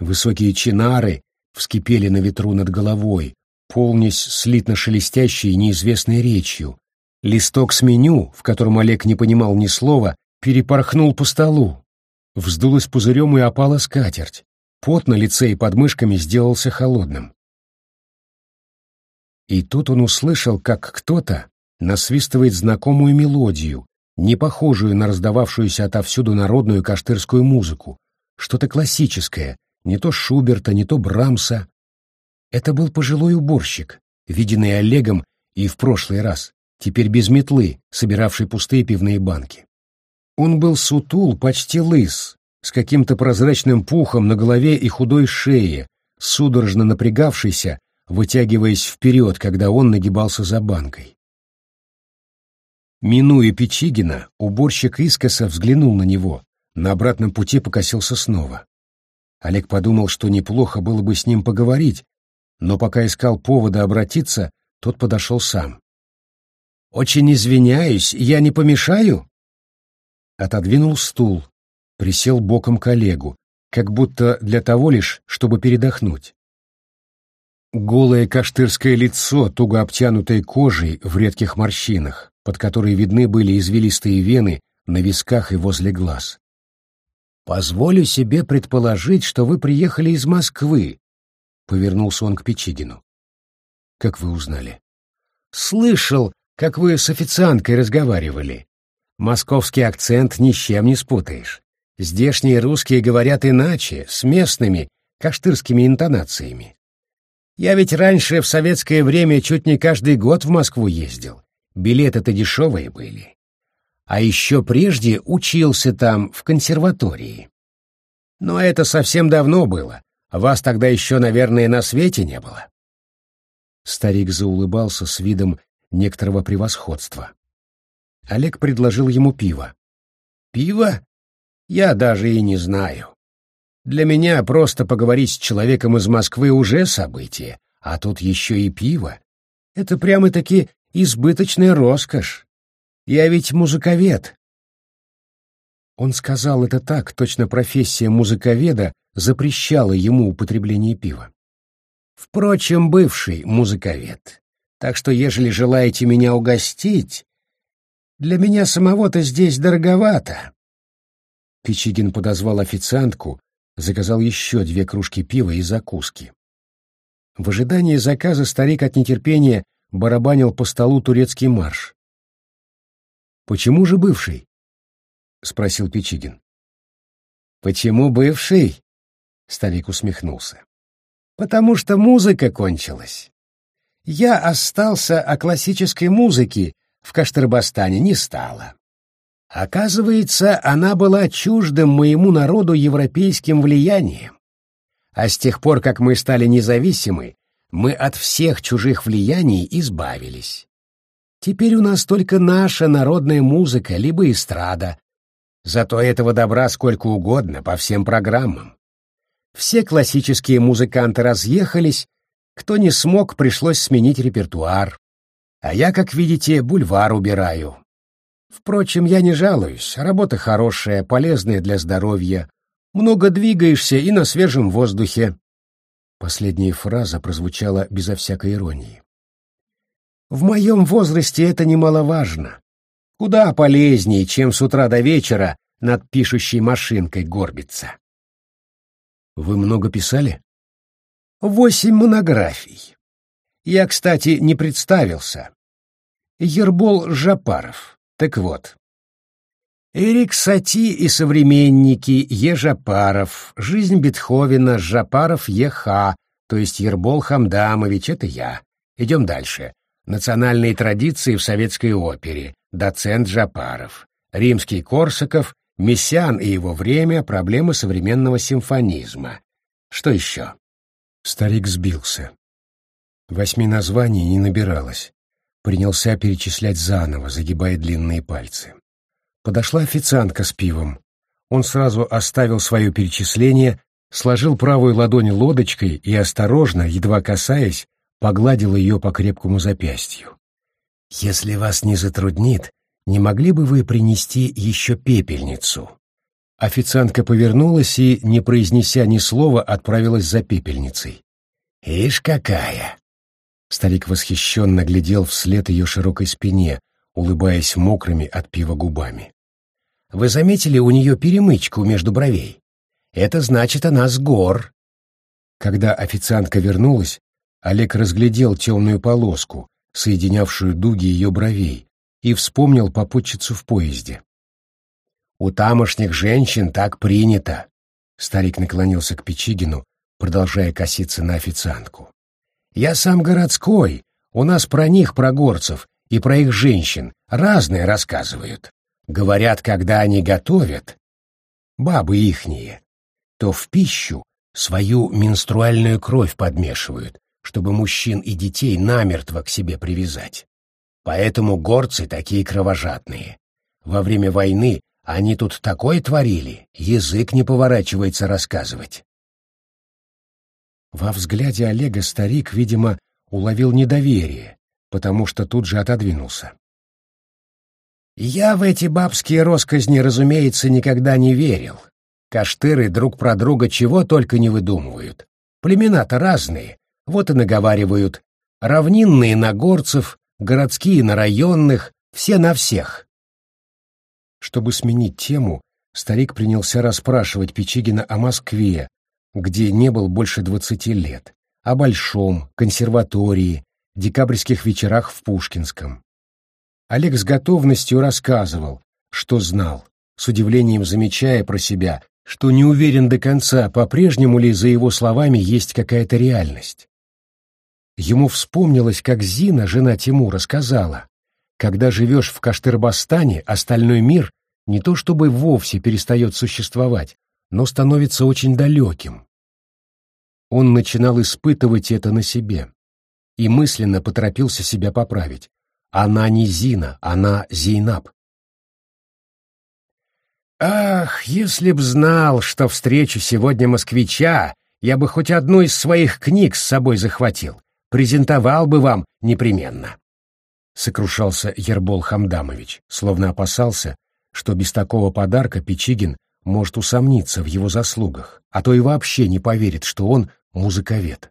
Высокие чинары вскипели на ветру над головой, полнясь слитно шелестящей неизвестной речью. Листок с меню, в котором Олег не понимал ни слова, перепорхнул по столу. Вздулась пузырем и опала скатерть. Пот на лице и под мышками сделался холодным. И тут он услышал, как кто-то насвистывает знакомую мелодию, не похожую на раздававшуюся отовсюду народную каштырскую музыку, что-то классическое, не то Шуберта, не то Брамса. Это был пожилой уборщик, виденный Олегом и в прошлый раз, теперь без метлы, собиравший пустые пивные банки. Он был сутул, почти лыс, с каким-то прозрачным пухом на голове и худой шее, судорожно напрягавшийся, вытягиваясь вперед, когда он нагибался за банкой. Минуя Печигина, уборщик искоса взглянул на него, на обратном пути покосился снова. Олег подумал, что неплохо было бы с ним поговорить, но пока искал повода обратиться, тот подошел сам. «Очень извиняюсь, я не помешаю?» Отодвинул стул, присел боком к Олегу, как будто для того лишь, чтобы передохнуть. Голое каштырское лицо, туго обтянутое кожей в редких морщинах, под которой видны были извилистые вены на висках и возле глаз. «Позволю себе предположить, что вы приехали из Москвы», — повернулся он к Печигину. «Как вы узнали?» «Слышал, как вы с официанткой разговаривали. Московский акцент ни с чем не спутаешь. Здешние русские говорят иначе, с местными, каштырскими интонациями. Я ведь раньше в советское время чуть не каждый год в Москву ездил. Билеты-то дешевые были. А еще прежде учился там, в консерватории. Но это совсем давно было. Вас тогда еще, наверное, на свете не было. Старик заулыбался с видом некоторого превосходства. Олег предложил ему пиво. «Пиво? Я даже и не знаю. Для меня просто поговорить с человеком из Москвы уже событие, а тут еще и пиво. Это прямо-таки избыточная роскошь. Я ведь музыковед. Он сказал это так, точно профессия музыковеда запрещала ему употребление пива. Впрочем, бывший музыковед. Так что, ежели желаете меня угостить, для меня самого-то здесь дороговато. Пичигин подозвал официантку, заказал еще две кружки пива и закуски. В ожидании заказа старик от нетерпения барабанил по столу турецкий марш. Почему же бывший? спросил Печигин. Почему бывший? Старик усмехнулся. Потому что музыка кончилась. Я остался, а классической музыки в Каштырбастане не стало. Оказывается, она была чуждым моему народу европейским влиянием. А с тех пор, как мы стали независимы, мы от всех чужих влияний избавились. Теперь у нас только наша народная музыка, либо эстрада. Зато этого добра сколько угодно по всем программам. Все классические музыканты разъехались, кто не смог, пришлось сменить репертуар. А я, как видите, бульвар убираю. Впрочем, я не жалуюсь, работа хорошая, полезная для здоровья. Много двигаешься и на свежем воздухе. Последняя фраза прозвучала безо всякой иронии. В моем возрасте это немаловажно. Куда полезнее, чем с утра до вечера над пишущей машинкой горбиться. Вы много писали? Восемь монографий. Я, кстати, не представился. Ербол Жапаров. Так вот. Эрик Сати и современники Ежапаров, жизнь Бетховена, Жапаров Еха, то есть Ербол Хамдамович, это я. Идем дальше. Национальные традиции в советской опере, доцент Жапаров, римский Корсаков, Мессиан и его время, проблемы современного симфонизма. Что еще? Старик сбился. Восьми названий не набиралось. Принялся перечислять заново, загибая длинные пальцы. Подошла официантка с пивом. Он сразу оставил свое перечисление, сложил правую ладонь лодочкой и осторожно, едва касаясь, погладил ее по крепкому запястью. «Если вас не затруднит, не могли бы вы принести еще пепельницу? Официантка повернулась и, не произнеся ни слова, отправилась за пепельницей. «Ишь какая!» Старик восхищенно глядел вслед ее широкой спине, улыбаясь мокрыми от пива губами. «Вы заметили у нее перемычку между бровей? Это значит, она с гор!» Когда официантка вернулась, Олег разглядел темную полоску, соединявшую дуги ее бровей, и вспомнил попутчицу в поезде. У тамошних женщин так принято. Старик наклонился к Печигину, продолжая коситься на официантку. Я сам городской, у нас про них, про горцев, и про их женщин разные рассказывают. Говорят, когда они готовят, бабы ихние, то в пищу свою менструальную кровь подмешивают, чтобы мужчин и детей намертво к себе привязать. Поэтому горцы такие кровожадные. Во время войны они тут такое творили, язык не поворачивается рассказывать. Во взгляде Олега старик, видимо, уловил недоверие, потому что тут же отодвинулся. «Я в эти бабские росказни, разумеется, никогда не верил. Каштыры друг про друга чего только не выдумывают. Племена-то разные, вот и наговаривают. Равнинные на горцев, городские на районных, все на всех. Чтобы сменить тему, старик принялся расспрашивать Печигина о Москве, где не был больше двадцати лет, о Большом, консерватории, декабрьских вечерах в Пушкинском. Олег с готовностью рассказывал, что знал, с удивлением замечая про себя, что не уверен до конца, по-прежнему ли за его словами есть какая-то реальность. Ему вспомнилось, как Зина, жена Тимура, сказала, когда живешь в Каштырбастане, остальной мир не то чтобы вовсе перестает существовать, но становится очень далеким. Он начинал испытывать это на себе и мысленно поторопился себя поправить. Она не Зина, она Зейнаб. «Ах, если б знал, что встречу сегодня москвича, я бы хоть одну из своих книг с собой захватил, презентовал бы вам непременно. — сокрушался Ербол Хамдамович, словно опасался, что без такого подарка Печигин может усомниться в его заслугах, а то и вообще не поверит, что он музыковед.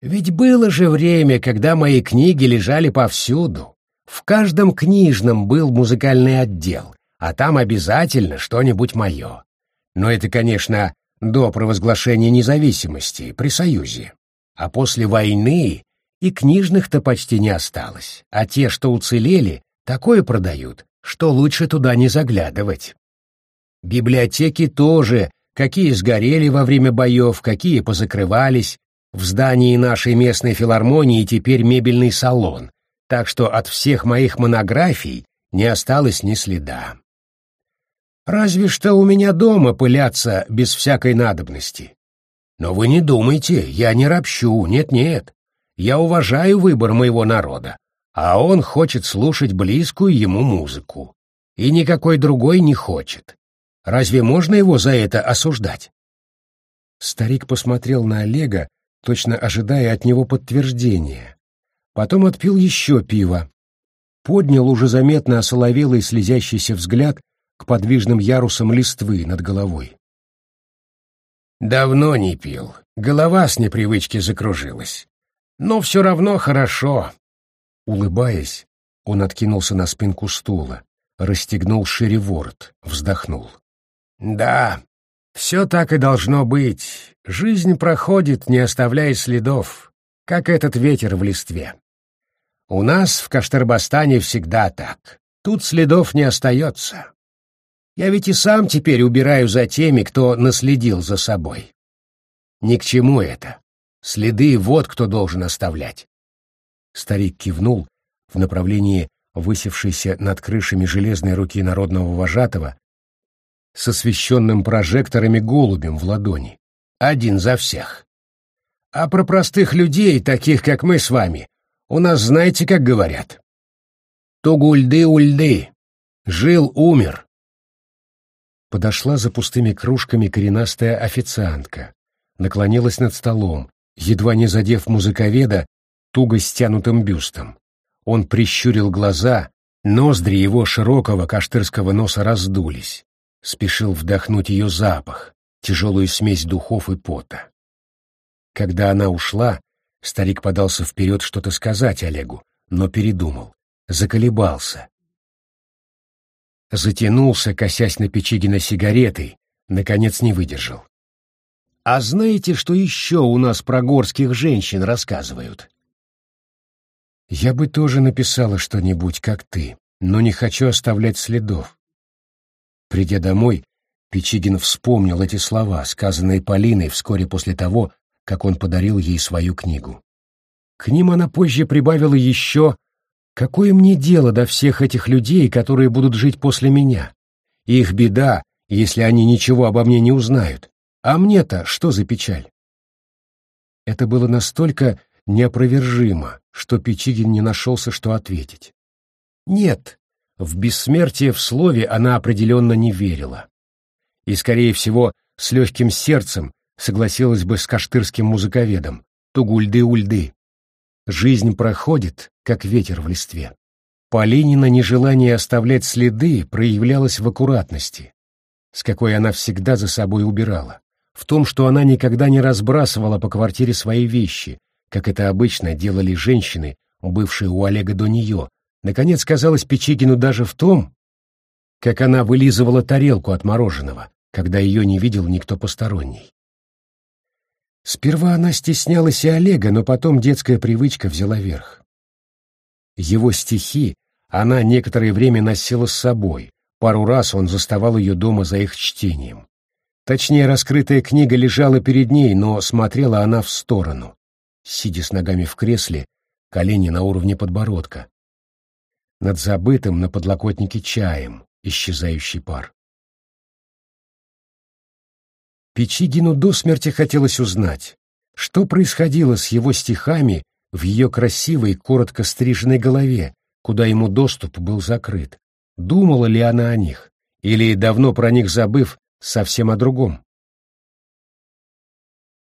Ведь было же время, когда мои книги лежали повсюду. В каждом книжном был музыкальный отдел, а там обязательно что-нибудь мое. Но это, конечно, до провозглашения независимости при Союзе. А после войны и книжных-то почти не осталось, а те, что уцелели, такое продают, что лучше туда не заглядывать. Библиотеки тоже, какие сгорели во время боев, какие позакрывались. В здании нашей местной филармонии теперь мебельный салон, так что от всех моих монографий не осталось ни следа. Разве что у меня дома пылятся без всякой надобности. Но вы не думайте, я не ропщу, нет-нет. Я уважаю выбор моего народа, а он хочет слушать близкую ему музыку. И никакой другой не хочет. Разве можно его за это осуждать? Старик посмотрел на Олега, точно ожидая от него подтверждения. Потом отпил еще пиво. Поднял уже заметно осоловелый слезящийся взгляд к подвижным ярусам листвы над головой. «Давно не пил. Голова с непривычки закружилась. Но все равно хорошо. Улыбаясь, он откинулся на спинку стула, расстегнул шире ворот, вздохнул. Да, все так и должно быть. Жизнь проходит, не оставляя следов, как этот ветер в листве. У нас в Каштарбастане всегда так. Тут следов не остается. Я ведь и сам теперь убираю за теми, кто наследил за собой. Ни к чему это. Следы вот кто должен оставлять. Старик кивнул в направлении высевшейся над крышами железной руки народного вожатого с освещенным прожекторами голубем в ладони. Один за всех. А про простых людей, таких как мы с вами, у нас знаете, как говорят? Тугульды-ульды. Жил-умер. Подошла за пустыми кружками коренастая официантка. Наклонилась над столом, едва не задев музыковеда туго стянутым бюстом. Он прищурил глаза, ноздри его широкого каштырского носа раздулись. спешил вдохнуть ее запах, тяжелую смесь духов и пота. Когда она ушла, старик подался вперед что-то сказать Олегу, но передумал, заколебался. Затянулся, косясь на Печигина сигаретой, наконец не выдержал. «А знаете, что еще у нас про горских женщин рассказывают?» «Я бы тоже написала что-нибудь, как ты, но не хочу оставлять следов». Придя домой, Печигин вспомнил эти слова, сказанные Полиной вскоре после того, как он подарил ей свою книгу. К ним она позже прибавила еще «Какое мне дело до всех этих людей, которые будут жить после меня? Их беда, если они ничего обо мне не узнают. А мне-то что за печаль?» Это было настолько неопровержимо, что Печигин не нашелся, что ответить. Нет, в бессмертие в слове она определенно не верила. И, скорее всего, с легким сердцем согласилась бы с каштырским музыковедом Тугульды-ульды. Жизнь проходит, как ветер в листве. Полинина нежелание оставлять следы проявлялось в аккуратности, с какой она всегда за собой убирала, в том, что она никогда не разбрасывала по квартире свои вещи, как это обычно делали женщины, бывшие у Олега до нее. Наконец, казалось Печигину даже в том, как она вылизывала тарелку от мороженого, когда ее не видел никто посторонний. Сперва она стеснялась и Олега, но потом детская привычка взяла верх. Его стихи она некоторое время носила с собой, пару раз он заставал ее дома за их чтением. Точнее, раскрытая книга лежала перед ней, но смотрела она в сторону, сидя с ногами в кресле, колени на уровне подбородка. Над забытым на подлокотнике чаем исчезающий пар. Печигину до смерти хотелось узнать, что происходило с его стихами в ее красивой, коротко стриженной голове, куда ему доступ был закрыт. Думала ли она о них, или, давно про них забыв, совсем о другом?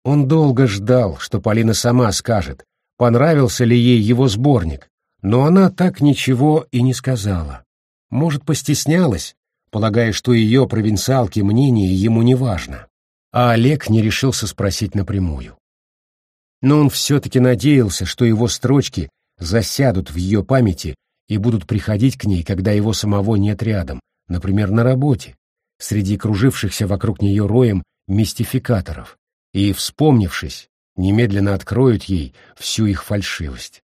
Он долго ждал, что Полина сама скажет, понравился ли ей его сборник, но она так ничего и не сказала. Может, постеснялась, полагая, что ее провинциалки мнение ему не важно а Олег не решился спросить напрямую. Но он все-таки надеялся, что его строчки засядут в ее памяти и будут приходить к ней, когда его самого нет рядом, например, на работе, среди кружившихся вокруг нее роем мистификаторов, и, вспомнившись, немедленно откроют ей всю их фальшивость.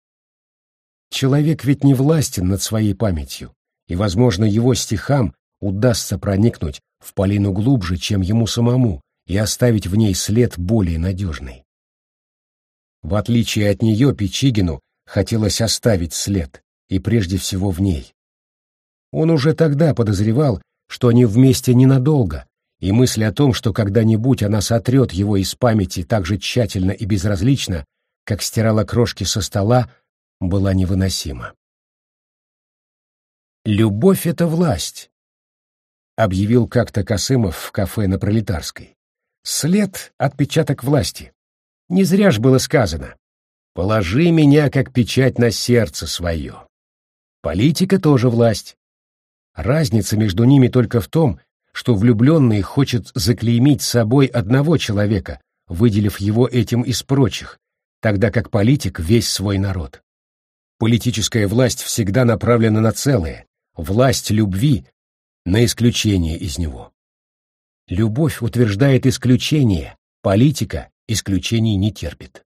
Человек ведь не властен над своей памятью, и, возможно, его стихам удастся проникнуть в Полину глубже, чем ему самому, и оставить в ней след более надежный. В отличие от нее Печигину хотелось оставить след, и прежде всего в ней. Он уже тогда подозревал, что они вместе ненадолго, и мысль о том, что когда-нибудь она сотрет его из памяти так же тщательно и безразлично, как стирала крошки со стола, была невыносима. «Любовь — это власть», — объявил как-то Косымов в кафе на Пролетарской. След — отпечаток власти. Не зря ж было сказано. «Положи меня, как печать на сердце свое». Политика тоже власть. Разница между ними только в том, что влюбленный хочет заклеймить собой одного человека, выделив его этим из прочих, тогда как политик — весь свой народ. Политическая власть всегда направлена на целое, власть любви — на исключение из него. Любовь утверждает исключение, политика исключений не терпит.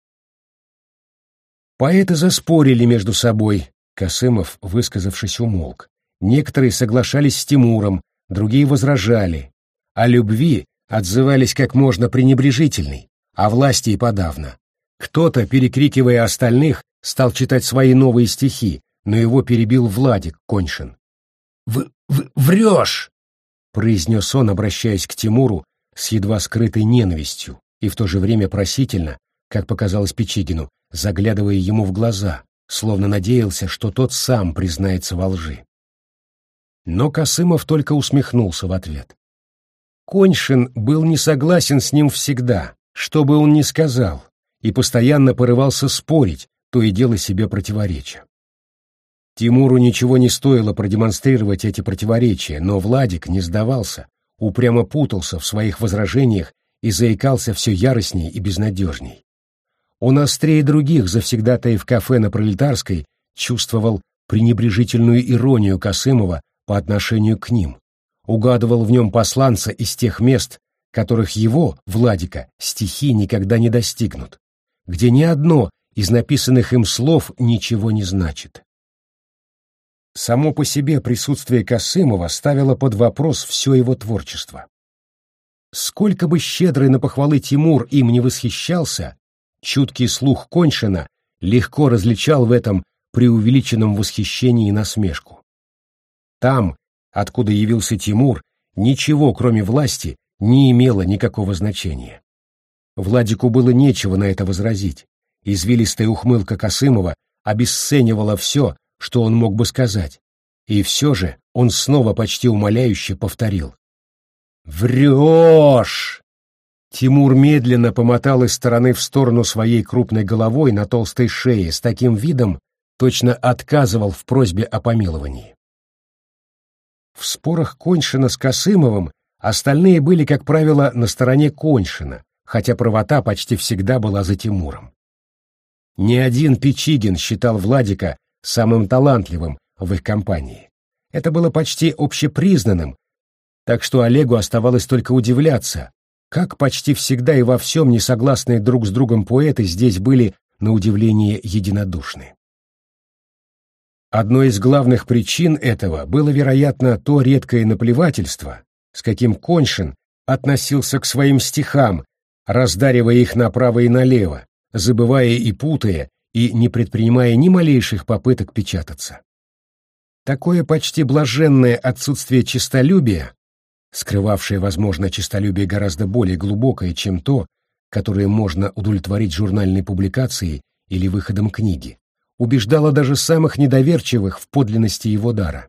Поэты заспорили между собой, Косымов, высказавшись, умолк. Некоторые соглашались с Тимуром, другие возражали. О любви отзывались как можно пренебрежительной, о власти и подавно. Кто-то, перекрикивая остальных, стал читать свои новые стихи, но его перебил Владик Коньшин. «В, в, «Врешь!» — произнес он, обращаясь к Тимуру с едва скрытой ненавистью и в то же время просительно, как показалось Печигину, заглядывая ему в глаза, словно надеялся, что тот сам признается во лжи. Но Косымов только усмехнулся в ответ. Коньшин был не согласен с ним всегда, что бы он ни сказал, и постоянно порывался спорить, то и дело себе противореча. Тимуру ничего не стоило продемонстрировать эти противоречия, но Владик не сдавался. упрямо путался в своих возражениях и заикался все яростней и безнадежней. Он острее других завсегдатаев кафе на Пролетарской чувствовал пренебрежительную иронию Косымова по отношению к ним, угадывал в нем посланца из тех мест, которых его, Владика, стихи никогда не достигнут, где ни одно из написанных им слов ничего не значит. Само по себе присутствие Косымова ставило под вопрос все его творчество. Сколько бы щедрый на похвалы Тимур им не восхищался, чуткий слух Коньшина легко различал в этом преувеличенном восхищении насмешку. Там, откуда явился Тимур, ничего, кроме власти, не имело никакого значения. Владику было нечего на это возразить. Извилистая ухмылка Косымова обесценивала все, что он мог бы сказать. И все же он снова почти умоляюще повторил. «Врешь!» Тимур медленно помотал из стороны в сторону своей крупной головой на толстой шее с таким видом, точно отказывал в просьбе о помиловании. В спорах Коньшина с Косымовым остальные были, как правило, на стороне Коньшина, хотя правота почти всегда была за Тимуром. Ни один Печигин считал Владика самым талантливым в их компании. Это было почти общепризнанным, так что Олегу оставалось только удивляться, как почти всегда и во всем несогласные друг с другом поэты здесь были, на удивление, единодушны. Одной из главных причин этого было, вероятно, то редкое наплевательство, с каким Коншин относился к своим стихам, раздаривая их направо и налево, забывая и путая, и не предпринимая ни малейших попыток печататься. Такое почти блаженное отсутствие честолюбия, скрывавшее, возможно, честолюбие гораздо более глубокое, чем то, которое можно удовлетворить журнальной публикацией или выходом книги, убеждало даже самых недоверчивых в подлинности его дара.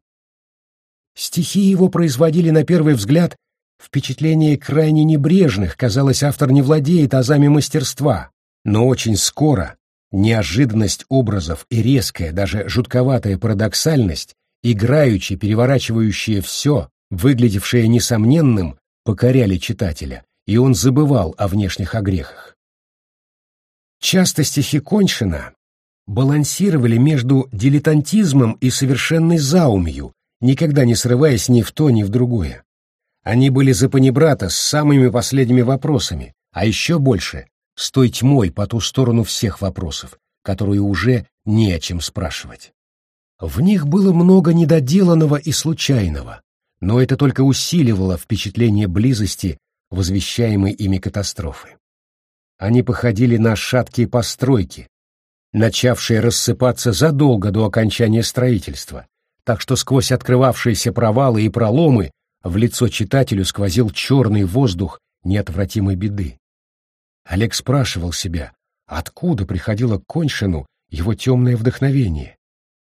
Стихи его производили на первый взгляд впечатление крайне небрежных, казалось, автор не владеет азами мастерства, но очень скоро неожиданность образов и резкая, даже жутковатая парадоксальность, играючи переворачивающие все, выглядевшее несомненным, покоряли читателя, и он забывал о внешних огрехах. Часто стихи Коньшина балансировали между дилетантизмом и совершенной заумью, никогда не срываясь ни в то, ни в другое. Они были за панибрата с самыми последними вопросами, а еще больше с той тьмой по ту сторону всех вопросов, которые уже не о чем спрашивать. В них было много недоделанного и случайного, но это только усиливало впечатление близости возвещаемой ими катастрофы. Они походили на шаткие постройки, начавшие рассыпаться задолго до окончания строительства, так что сквозь открывавшиеся провалы и проломы в лицо читателю сквозил черный воздух неотвратимой беды. Олег спрашивал себя, откуда приходило к Коньшину его темное вдохновение.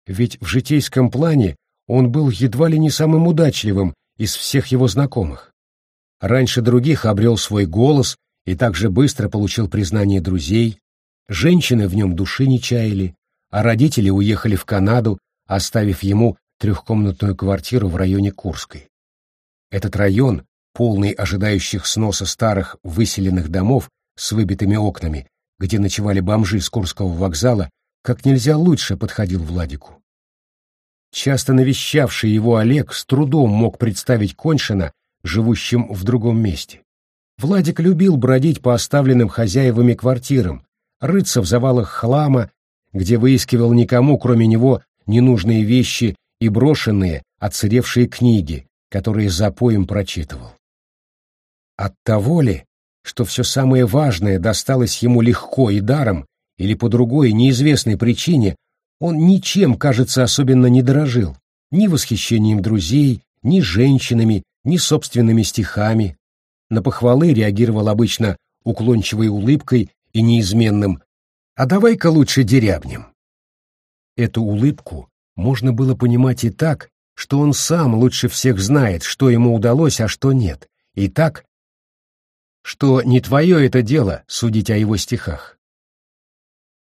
Ведь в житейском плане он был едва ли не самым удачливым из всех его знакомых. Раньше других обрел свой голос и также быстро получил признание друзей, женщины в нем души не чаяли, а родители уехали в Канаду, оставив ему трехкомнатную квартиру в районе Курской. Этот район, полный ожидающих сноса старых выселенных домов, с выбитыми окнами, где ночевали бомжи с Курского вокзала, как нельзя лучше подходил Владику. Часто навещавший его Олег с трудом мог представить Коньшина, живущим в другом месте. Владик любил бродить по оставленным хозяевами квартирам, рыться в завалах хлама, где выискивал никому, кроме него, ненужные вещи и брошенные, отсыревшие книги, которые за поем прочитывал. От того ли, что все самое важное досталось ему легко и даром, или по другой неизвестной причине, он ничем, кажется, особенно не дорожил, ни восхищением друзей, ни женщинами, ни собственными стихами. На похвалы реагировал обычно уклончивой улыбкой и неизменным «А давай-ка лучше дерябнем». Эту улыбку можно было понимать и так, что он сам лучше всех знает, что ему удалось, а что нет, и так, что не твое это дело судить о его стихах.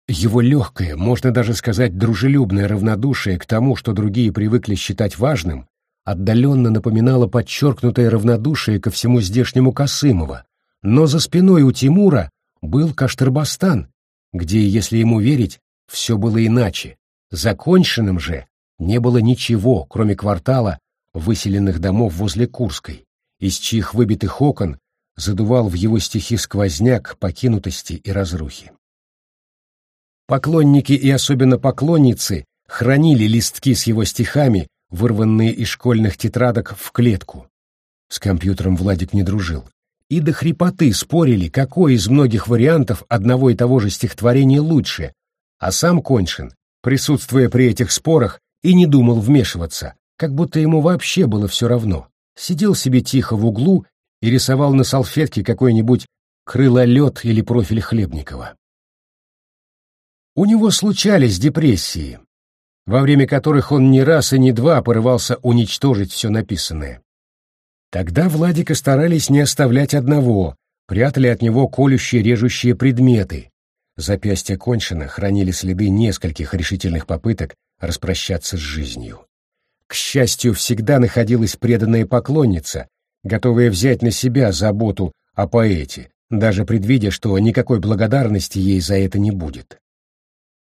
Его легкое, можно даже сказать, дружелюбное равнодушие к тому, что другие привыкли считать важным, отдаленно напоминало подчеркнутое равнодушие ко всему здешнему Косымова, но за спиной у Тимура был Каштырбастан, где, если ему верить, все было иначе. Законченным же не было ничего, кроме квартала выселенных домов возле Курской, из чьих выбитых окон задувал в его стихи сквозняк покинутости и разрухи. Поклонники и особенно поклонницы хранили листки с его стихами, вырванные из школьных тетрадок, в клетку. С компьютером Владик не дружил. И до хрипоты спорили, какой из многих вариантов одного и того же стихотворения лучше, а сам Коншин, присутствуя при этих спорах, и не думал вмешиваться, как будто ему вообще было все равно. Сидел себе тихо в углу и рисовал на салфетке какой-нибудь крылолет или профиль Хлебникова. У него случались депрессии, во время которых он не раз и не два порывался уничтожить все написанное. Тогда Владика старались не оставлять одного, прятали от него колющие режущие предметы. Запястья кончено хранили следы нескольких решительных попыток распрощаться с жизнью. К счастью, всегда находилась преданная поклонница, готовая взять на себя заботу о поэте, даже предвидя, что никакой благодарности ей за это не будет.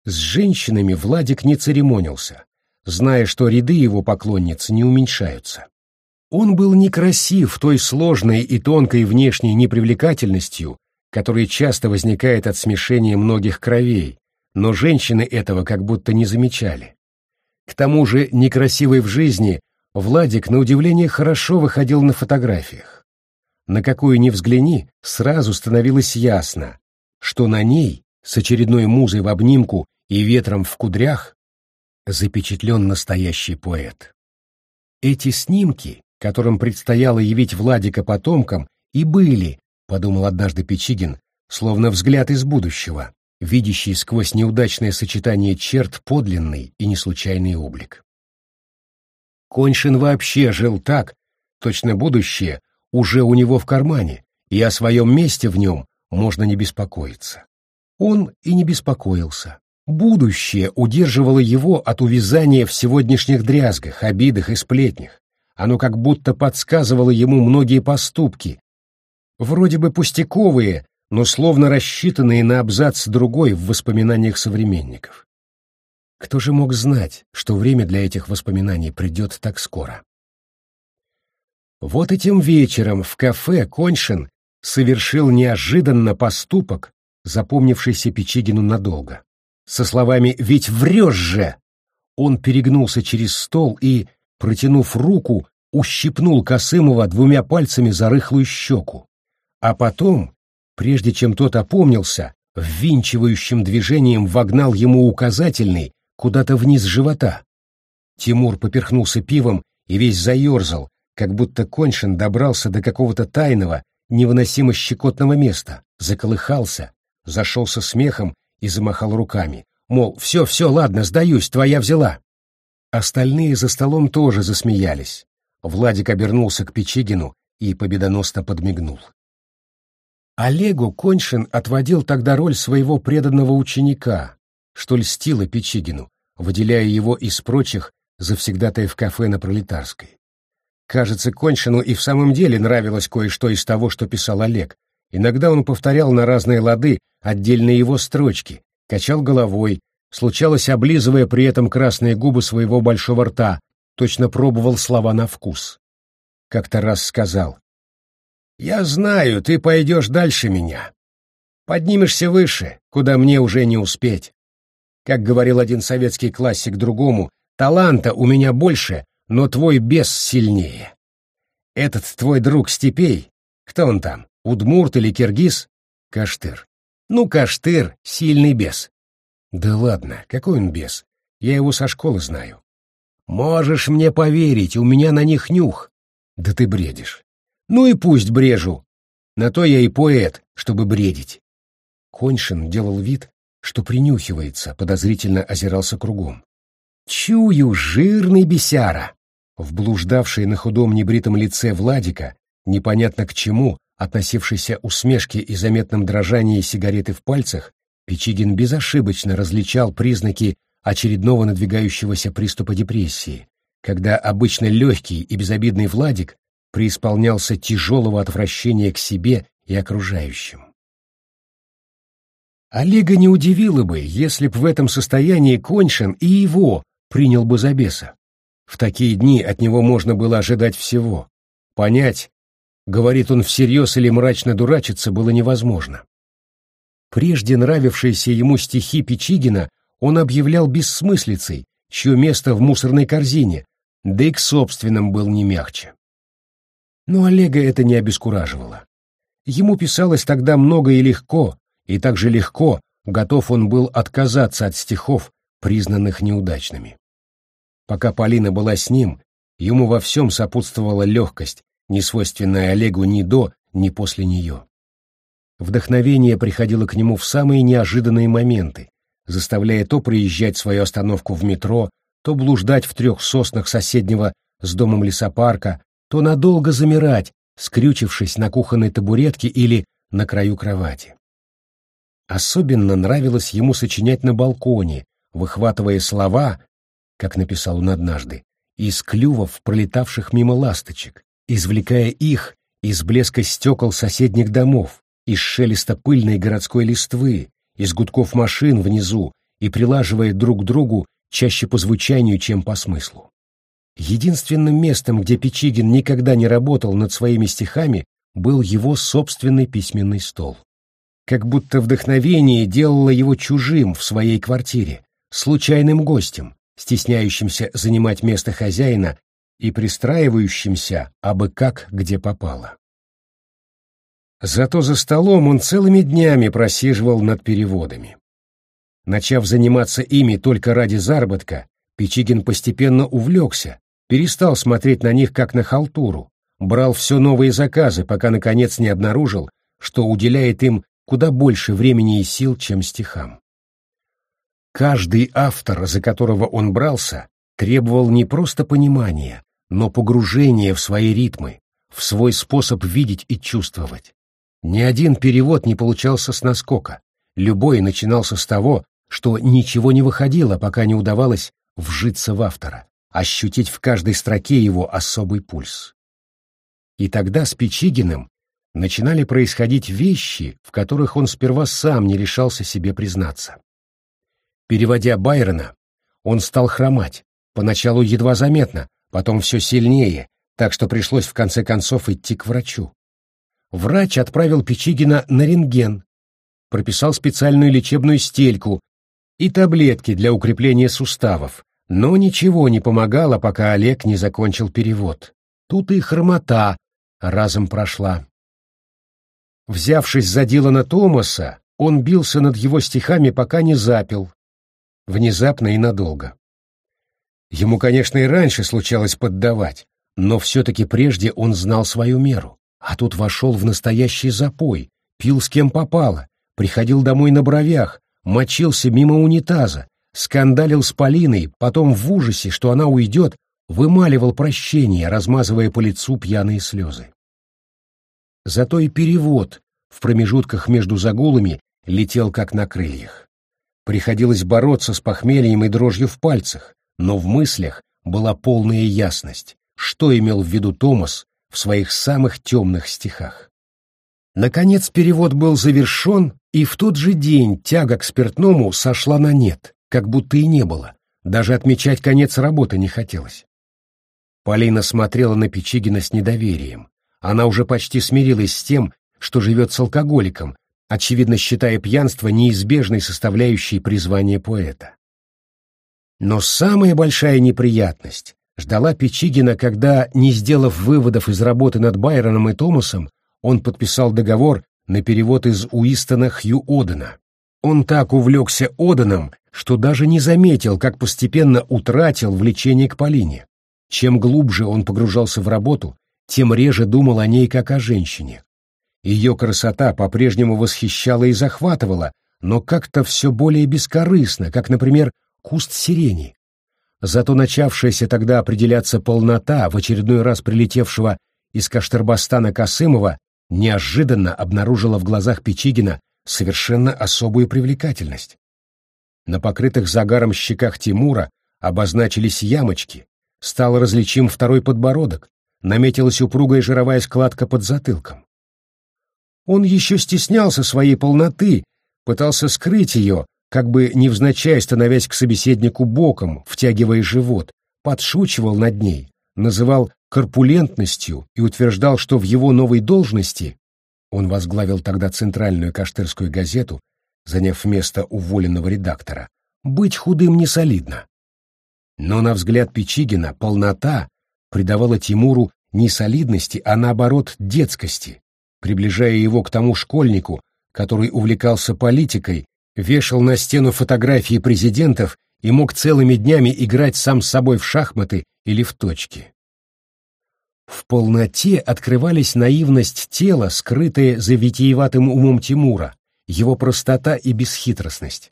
С женщинами Владик не церемонился, зная, что ряды его поклонниц не уменьшаются. Он был некрасив той сложной и тонкой внешней непривлекательностью, которая часто возникает от смешения многих кровей, но женщины этого как будто не замечали. К тому же, некрасивый в жизни, Владик, на удивление, хорошо выходил на фотографиях. На какую ни взгляни, сразу становилось ясно, что на ней, с очередной музой в обнимку и ветром в кудрях запечатлен настоящий поэт. Эти снимки, которым предстояло явить Владика потомкам, и были, подумал однажды Печигин, словно взгляд из будущего, видящий сквозь неудачное сочетание черт подлинный и неслучайный облик. Коньшин вообще жил так, точно будущее уже у него в кармане, и о своем месте в нем можно не беспокоиться. Он и не беспокоился. Будущее удерживало его от увязания в сегодняшних дрязгах, обидах и сплетнях. Оно как будто подсказывало ему многие поступки, вроде бы пустяковые, но словно рассчитанные на абзац другой в воспоминаниях современников. Кто же мог знать, что время для этих воспоминаний придет так скоро? Вот этим вечером в кафе Коньшин совершил неожиданно поступок, запомнившийся Печигину надолго со словами «Ведь врешь же!» Он перегнулся через стол и, протянув руку, ущипнул Косымова двумя пальцами за рыхлую щеку. А потом, прежде чем тот опомнился, ввинчивающим движением вогнал ему указательный куда-то вниз живота. Тимур поперхнулся пивом и весь заерзал, как будто Коншин добрался до какого-то тайного, невыносимо щекотного места, заколыхался, зашелся смехом и замахал руками, мол, все, все, ладно, сдаюсь, твоя взяла. Остальные за столом тоже засмеялись. Владик обернулся к Печигину и победоносно подмигнул. Олегу Коньшин отводил тогда роль своего преданного ученика, что льстило Печигину, выделяя его из прочих завсегдатаев кафе на Пролетарской. Кажется, Коньшину и в самом деле нравилось кое-что из того, что писал Олег, Иногда он повторял на разные лады отдельные его строчки, качал головой, случалось, облизывая при этом красные губы своего большого рта, точно пробовал слова на вкус. Как-то раз сказал, «Я знаю, ты пойдешь дальше меня. Поднимешься выше, куда мне уже не успеть. Как говорил один советский классик другому, таланта у меня больше, но твой бес сильнее. Этот твой друг Степей, кто он там, Удмурт или киргиз? Каштыр. Ну, Каштыр — сильный бес. Да ладно, какой он бес? Я его со школы знаю. Можешь мне поверить, у меня на них нюх. Да ты бредишь. Ну и пусть брежу. На то я и поэт, чтобы бредить. Коньшин делал вид, что принюхивается, подозрительно озирался кругом. Чую, жирный бесяра. В блуждавшей на худом небритом лице Владика, непонятно к чему, относившейся усмешке и заметном дрожании сигареты в пальцах, Печигин безошибочно различал признаки очередного надвигающегося приступа депрессии, когда обычно легкий и безобидный Владик преисполнялся тяжелого отвращения к себе и окружающим. Олега не удивило бы, если б в этом состоянии Коньшин и его принял бы за беса. В такие дни от него можно было ожидать всего. Понять, говорит он всерьез или мрачно дурачиться, было невозможно. Прежде нравившиеся ему стихи Печигина он объявлял бессмыслицей, чье место в мусорной корзине, да и к собственным был не мягче. Но Олега это не обескураживало. Ему писалось тогда много и легко, и так же легко готов он был отказаться от стихов, признанных неудачными. Пока Полина была с ним, ему во всем сопутствовала легкость, не свойственная Олегу ни до, ни после нее. Вдохновение приходило к нему в самые неожиданные моменты, заставляя то приезжать свою остановку в метро, то блуждать в трех соснах соседнего с домом лесопарка, то надолго замирать, скрючившись на кухонной табуретке или на краю кровати. Особенно нравилось ему сочинять на балконе, выхватывая слова, как написал он однажды, из клювов пролетавших мимо ласточек, извлекая их из блеска стекол соседних домов, из шелеста пыльной городской листвы, из гудков машин внизу и прилаживая друг к другу чаще по звучанию, чем по смыслу. Единственным местом, где Печигин никогда не работал над своими стихами, был его собственный письменный стол. Как будто вдохновение делало его чужим в своей квартире, случайным гостем, стесняющимся занимать место хозяина и пристраивающимся абы как где попало. Зато за столом он целыми днями просиживал над переводами. Начав заниматься ими только ради заработка, Печигин постепенно увлекся, перестал смотреть на них как на халтуру, брал все новые заказы, пока наконец не обнаружил, что уделяет им куда больше времени и сил, чем стихам. Каждый автор, за которого он брался, требовал не просто понимания, но погружения в свои ритмы, в свой способ видеть и чувствовать. Ни один перевод не получался с наскока, любой начинался с того, что ничего не выходило, пока не удавалось вжиться в автора, ощутить в каждой строке его особый пульс. И тогда с Печигиным начинали происходить вещи, в которых он сперва сам не решался себе признаться. Переводя Байрона, он стал хромать, поначалу едва заметно, потом все сильнее, так что пришлось в конце концов идти к врачу. Врач отправил Печигина на рентген, прописал специальную лечебную стельку и таблетки для укрепления суставов, но ничего не помогало, пока Олег не закончил перевод. Тут и хромота разом прошла. Взявшись за Дилана Томаса, он бился над его стихами, пока не запил, внезапно и надолго. Ему, конечно, и раньше случалось поддавать, но все-таки прежде он знал свою меру, а тут вошел в настоящий запой, пил с кем попало, приходил домой на бровях, мочился мимо унитаза, скандалил с Полиной, потом в ужасе, что она уйдет, вымаливал прощение, размазывая по лицу пьяные слезы. Зато и перевод в промежутках между загулами летел как на крыльях. Приходилось бороться с похмельем и дрожью в пальцах, но в мыслях была полная ясность, что имел в виду Томас в своих самых темных стихах. Наконец перевод был завершен, и в тот же день тяга к спиртному сошла на нет, как будто и не было, даже отмечать конец работы не хотелось. Полина смотрела на Печигина с недоверием. Она уже почти смирилась с тем, что живет с алкоголиком, очевидно считая пьянство неизбежной составляющей призвания поэта. Но самая большая неприятность ждала Печигина, когда, не сделав выводов из работы над Байроном и Томасом, он подписал договор на перевод из Уистона Хью Одена. Он так увлекся Оденом, что даже не заметил, как постепенно утратил влечение к Полине. Чем глубже он погружался в работу, тем реже думал о ней как о женщине. Ее красота по-прежнему восхищала и захватывала, но как-то все более бескорыстно, как, например, куст сирени. Зато начавшаяся тогда определяться полнота в очередной раз прилетевшего из Каштырбастана Касымова неожиданно обнаружила в глазах Печигина совершенно особую привлекательность. На покрытых загаром щеках Тимура обозначились ямочки, стал различим второй подбородок, наметилась упругая жировая складка под затылком. Он еще стеснялся своей полноты, пытался скрыть ее, как бы невзначай становясь к собеседнику боком, втягивая живот, подшучивал над ней, называл корпулентностью и утверждал, что в его новой должности он возглавил тогда центральную каштырскую газету, заняв место уволенного редактора, быть худым не солидно. Но на взгляд Печигина полнота придавала Тимуру не солидности, а наоборот детскости, приближая его к тому школьнику, который увлекался политикой, вешал на стену фотографии президентов и мог целыми днями играть сам с собой в шахматы или в точки. В полноте открывались наивность тела, скрытая за витиеватым умом Тимура, его простота и бесхитростность.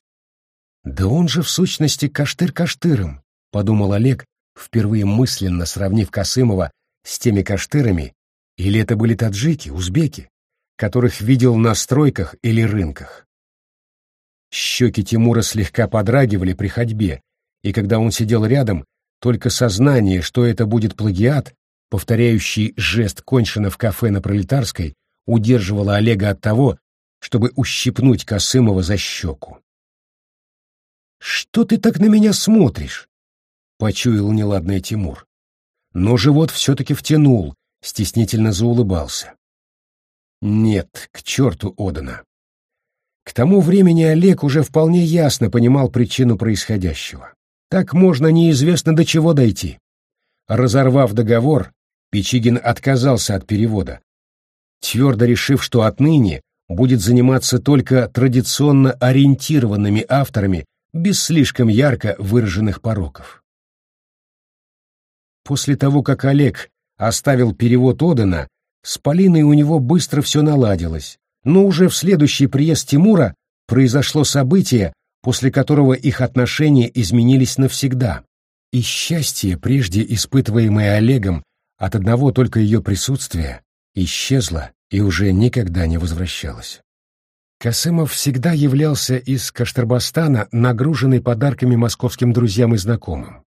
«Да он же в сущности Каштыр Каштыром», — подумал Олег, впервые мысленно сравнив Касымова с теми Каштырами, или это были таджики, узбеки, которых видел на стройках или рынках. Щеки Тимура слегка подрагивали при ходьбе, и когда он сидел рядом, только сознание, что это будет плагиат, повторяющий жест кончено в кафе на Пролетарской, удерживала Олега от того, чтобы ущипнуть Косымова за щеку. «Что ты так на меня смотришь?» — почуял неладный Тимур. Но живот все-таки втянул, стеснительно заулыбался. «Нет, к черту Одана!» К тому времени Олег уже вполне ясно понимал причину происходящего. Так можно неизвестно до чего дойти. Разорвав договор, Печигин отказался от перевода, твердо решив, что отныне будет заниматься только традиционно ориентированными авторами без слишком ярко выраженных пороков. После того, как Олег оставил перевод Одена, с Полиной у него быстро все наладилось, но уже в следующий приезд Тимура произошло событие, после которого их отношения изменились навсегда, и счастье, прежде испытываемое Олегом, от одного только ее присутствия исчезла и уже никогда не возвращалась. Касымов всегда являлся из Каштарбастана, нагруженный подарками московским друзьям и знакомым.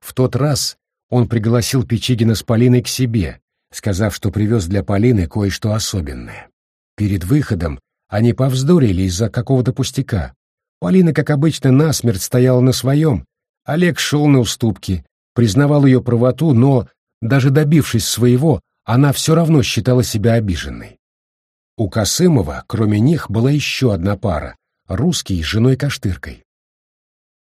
В тот раз он пригласил Печигина с Полиной к себе, сказав, что привез для Полины кое-что особенное. Перед выходом они повздорили из-за какого-то пустяка. Полина, как обычно, насмерть стояла на своем. Олег шел на уступки, признавал ее правоту, но даже добившись своего, она все равно считала себя обиженной. У Касымова, кроме них, была еще одна пара — русский с женой Каштыркой.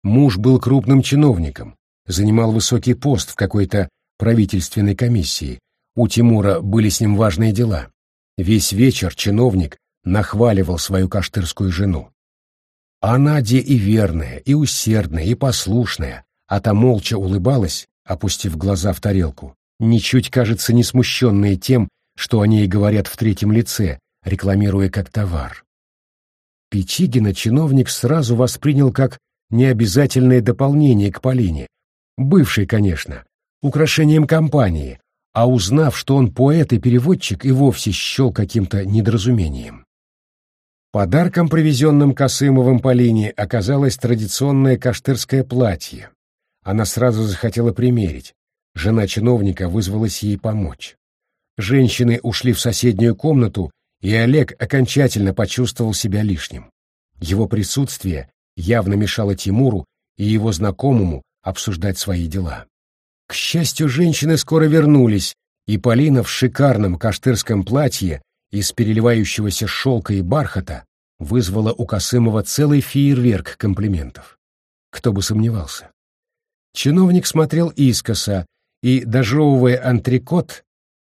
Муж был крупным чиновником, занимал высокий пост в какой-то правительственной комиссии. У Тимура были с ним важные дела. Весь вечер чиновник нахваливал свою каштырскую жену. Она де и верная, и усердная, и послушная, а та молча улыбалась, опустив глаза в тарелку, ничуть, кажется, не смущенные тем, что они и говорят в третьем лице, рекламируя как товар. Печигина чиновник сразу воспринял как необязательное дополнение к Полине, бывшей, конечно, украшением компании, а узнав, что он поэт и переводчик, и вовсе счел каким-то недоразумением. Подарком, привезенным Косымовым Полине, оказалось традиционное каштырское платье. Она сразу захотела примерить, Жена чиновника вызвалась ей помочь. Женщины ушли в соседнюю комнату, и Олег окончательно почувствовал себя лишним. Его присутствие явно мешало Тимуру и его знакомому обсуждать свои дела. К счастью, женщины скоро вернулись, и Полина в шикарном каштырском платье из переливающегося шелка и бархата вызвала у Косымова целый фейерверк комплиментов. Кто бы сомневался. Чиновник смотрел искоса, и, дожевывая антрикот,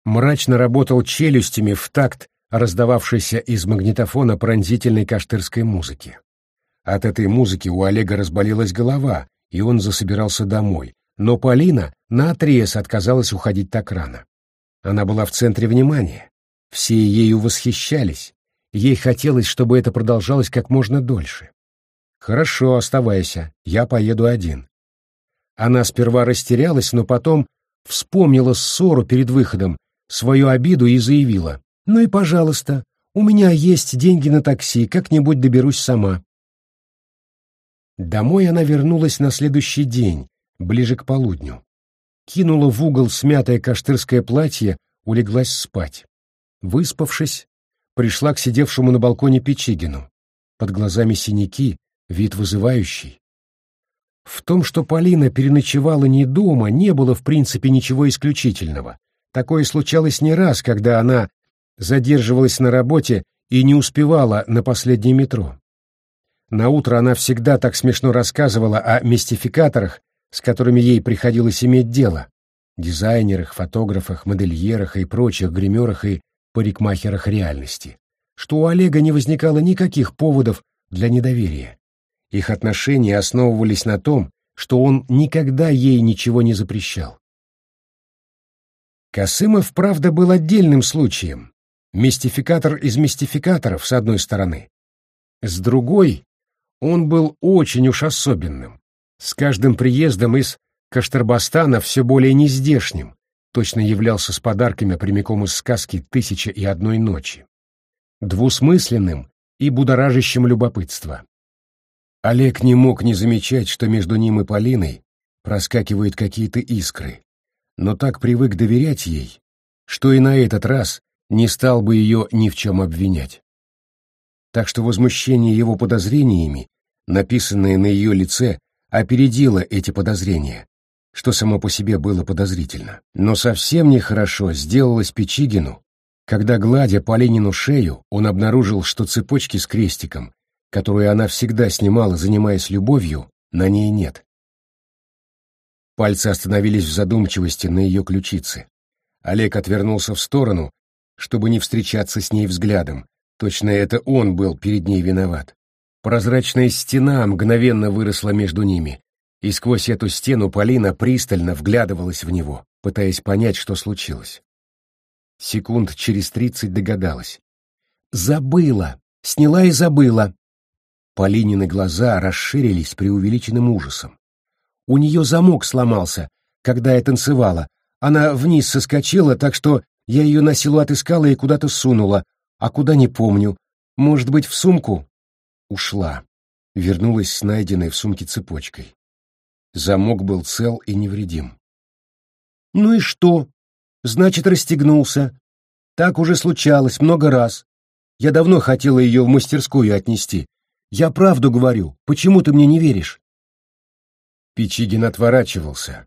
мрачно работал челюстями в такт раздававшейся из магнитофона пронзительной каштырской музыки. От этой музыки у Олега разболелась голова, и он засобирался домой, но Полина наотрез отказалась уходить так рано. Она была в центре внимания, все ею восхищались, ей хотелось, чтобы это продолжалось как можно дольше. «Хорошо, оставайся, я поеду один». Она сперва растерялась, но потом вспомнила ссору перед выходом, свою обиду и заявила. «Ну и пожалуйста, у меня есть деньги на такси, как-нибудь доберусь сама». Домой она вернулась на следующий день, ближе к полудню. кинула в угол смятое каштырское платье, улеглась спать. Выспавшись, пришла к сидевшему на балконе Печигину. Под глазами синяки, вид вызывающий. В том, что Полина переночевала не дома, не было в принципе ничего исключительного. Такое случалось не раз, когда она задерживалась на работе и не успевала на последнее метро. На утро она всегда так смешно рассказывала о мистификаторах, с которыми ей приходилось иметь дело, дизайнерах, фотографах, модельерах и прочих гримерах и парикмахерах реальности, что у Олега не возникало никаких поводов для недоверия. Их отношения основывались на том, что он никогда ей ничего не запрещал. Косымов, правда, был отдельным случаем. Мистификатор из мистификаторов, с одной стороны. С другой, он был очень уж особенным. С каждым приездом из Каштарбастана все более нездешним, точно являлся с подарками прямиком из сказки «Тысяча и одной ночи». Двусмысленным и будоражащим любопытство. Олег не мог не замечать, что между ним и Полиной проскакивают какие-то искры, но так привык доверять ей, что и на этот раз не стал бы ее ни в чем обвинять. Так что возмущение его подозрениями, написанное на ее лице, опередило эти подозрения, что само по себе было подозрительно. Но совсем нехорошо сделалось Печигину, когда, гладя Полинину шею, он обнаружил, что цепочки с крестиком, которую она всегда снимала, занимаясь любовью, на ней нет. Пальцы остановились в задумчивости на ее ключице. Олег отвернулся в сторону, чтобы не встречаться с ней взглядом. Точно это он был перед ней виноват. Прозрачная стена мгновенно выросла между ними, и сквозь эту стену Полина пристально вглядывалась в него, пытаясь понять, что случилось. Секунд через тридцать догадалась. «Забыла! Сняла и забыла!» Полинины глаза расширились преувеличенным ужасом. У нее замок сломался, когда я танцевала. Она вниз соскочила, так что я ее на силу отыскала и куда-то сунула. А куда не помню. Может быть, в сумку? Ушла. Вернулась с найденной в сумке цепочкой. Замок был цел и невредим. Ну и что? Значит, расстегнулся. Так уже случалось много раз. Я давно хотела ее в мастерскую отнести. Я правду говорю. Почему ты мне не веришь? Печигин отворачивался.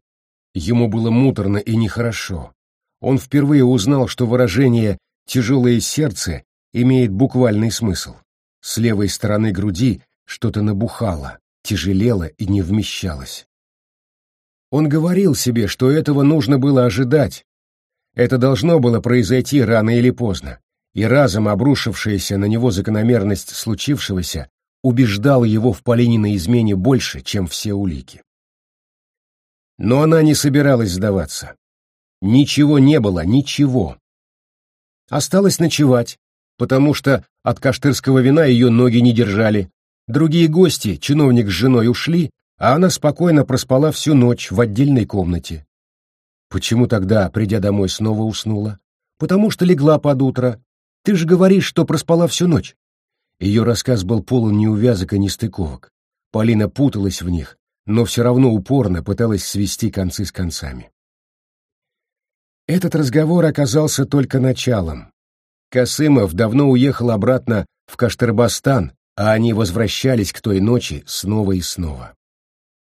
Ему было муторно и нехорошо. Он впервые узнал, что выражение «тяжелое сердце» имеет буквальный смысл. С левой стороны груди что-то набухало, тяжелело и не вмещалось. Он говорил себе, что этого нужно было ожидать. Это должно было произойти рано или поздно, и разом обрушившаяся на него закономерность случившегося убеждал его в Полининой измене больше, чем все улики. Но она не собиралась сдаваться. Ничего не было, ничего. Осталось ночевать, потому что от каштырского вина ее ноги не держали. Другие гости, чиновник с женой, ушли, а она спокойно проспала всю ночь в отдельной комнате. Почему тогда, придя домой, снова уснула? Потому что легла под утро. Ты же говоришь, что проспала всю ночь. Ее рассказ был полон неувязок и нестыковок. Полина путалась в них, но все равно упорно пыталась свести концы с концами. Этот разговор оказался только началом. Касымов давно уехал обратно в Каштырбастан, а они возвращались к той ночи снова и снова.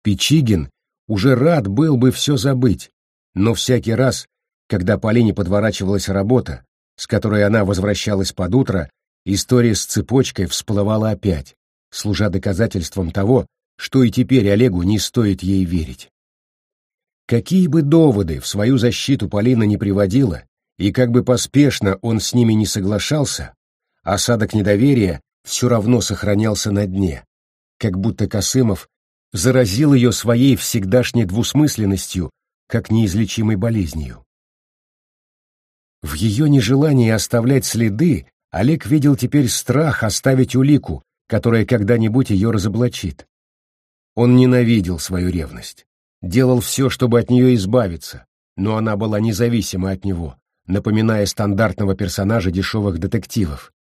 Печигин уже рад был бы все забыть, но всякий раз, когда Полине подворачивалась работа, с которой она возвращалась под утро, история с цепочкой всплывала опять, служа доказательством того, что и теперь Олегу не стоит ей верить. Какие бы доводы в свою защиту Полина не приводила, и как бы поспешно он с ними не соглашался, осадок недоверия все равно сохранялся на дне, как будто Косымов заразил ее своей всегдашней двусмысленностью, как неизлечимой болезнью. В ее нежелании оставлять следы Олег видел теперь страх оставить улику, которая когда-нибудь ее разоблачит. Он ненавидел свою ревность, делал все, чтобы от нее избавиться, но она была независима от него, напоминая стандартного персонажа дешевых детективов.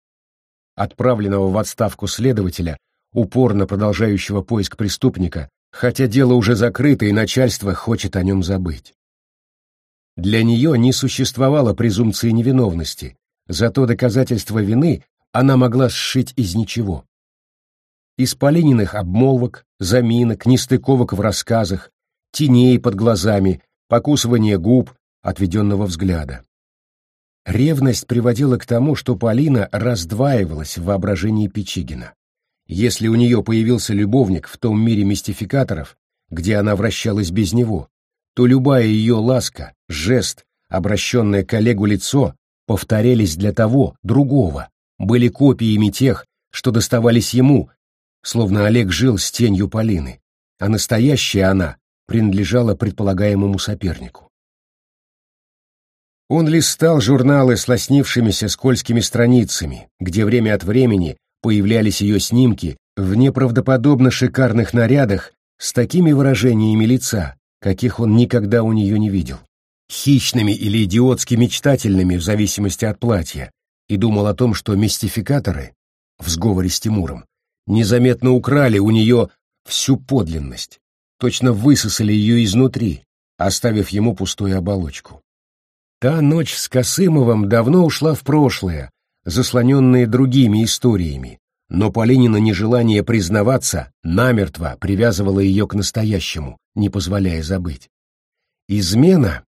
Отправленного в отставку следователя, упорно продолжающего поиск преступника, хотя дело уже закрыто и начальство хочет о нем забыть. Для нее не существовало презумпции невиновности, зато доказательства вины она могла сшить из ничего. Из Полининых обмолвок, заминок, нестыковок в рассказах, теней под глазами, покусывания губ, отведенного взгляда. Ревность приводила к тому, что Полина раздваивалась в воображении Печигина. Если у нее появился любовник в том мире мистификаторов, где она вращалась без него, то любая ее ласка, жест, обращенное к коллегу лицо, повторялись для того, другого, были копиями тех, что доставались ему, словно Олег жил с тенью Полины, а настоящая она принадлежала предполагаемому сопернику. Он листал журналы с лоснившимися скользкими страницами, где время от времени появлялись ее снимки в неправдоподобно шикарных нарядах с такими выражениями лица, каких он никогда у нее не видел. Хищными или идиотски мечтательными в зависимости от платья, и думал о том, что мистификаторы в сговоре с Тимуром незаметно украли у нее всю подлинность, точно высосали ее изнутри, оставив ему пустую оболочку. Та ночь с Косымовым давно ушла в прошлое, заслоненная другими историями, но Полинина нежелание признаваться намертво привязывало ее к настоящему, не позволяя забыть. Измена,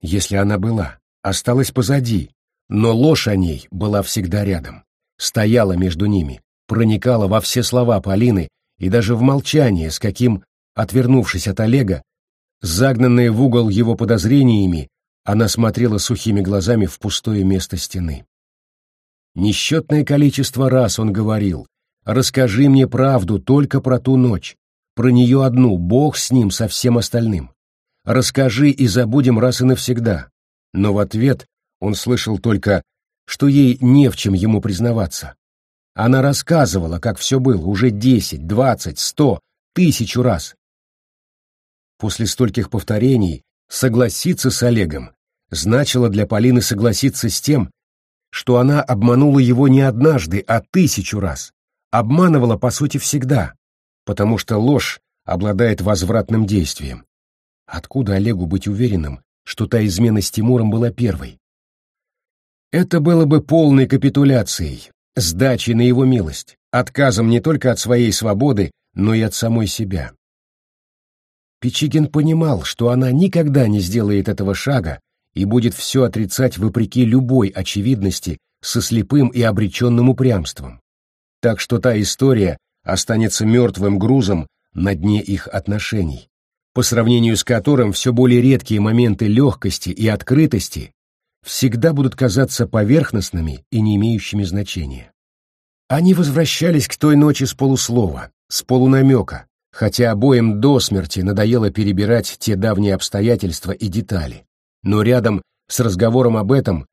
если она была, осталась позади, но ложь о ней была всегда рядом, стояла между ними, проникала во все слова Полины и даже в молчание, с каким, отвернувшись от Олега, загнанная в угол его подозрениями, она смотрела сухими глазами в пустое место стены. Несчетное количество раз он говорил, «Расскажи мне правду только про ту ночь, про нее одну, Бог с ним, со всем остальным. Расскажи и забудем раз и навсегда». Но в ответ он слышал только, что ей не в чем ему признаваться. Она рассказывала, как все было, уже десять, двадцать, сто, тысячу раз. После стольких повторений согласиться с Олегом значило для Полины согласиться с тем, что она обманула его не однажды, а тысячу раз. Обманывала, по сути, всегда, потому что ложь обладает возвратным действием. Откуда Олегу быть уверенным, что та измена с Тимуром была первой? Это было бы полной капитуляцией, сдачей на его милость, отказом не только от своей свободы, но и от самой себя. Печигин понимал, что она никогда не сделает этого шага и будет все отрицать вопреки любой очевидности со слепым и обреченным упрямством. Так что та история останется мертвым грузом на дне их отношений, по сравнению с которым все более редкие моменты легкости и открытости всегда будут казаться поверхностными и не имеющими значения. Они возвращались к той ночи с полуслова, с полунамека, хотя обоим до смерти надоело перебирать те давние обстоятельства и детали. Но рядом с разговором об этом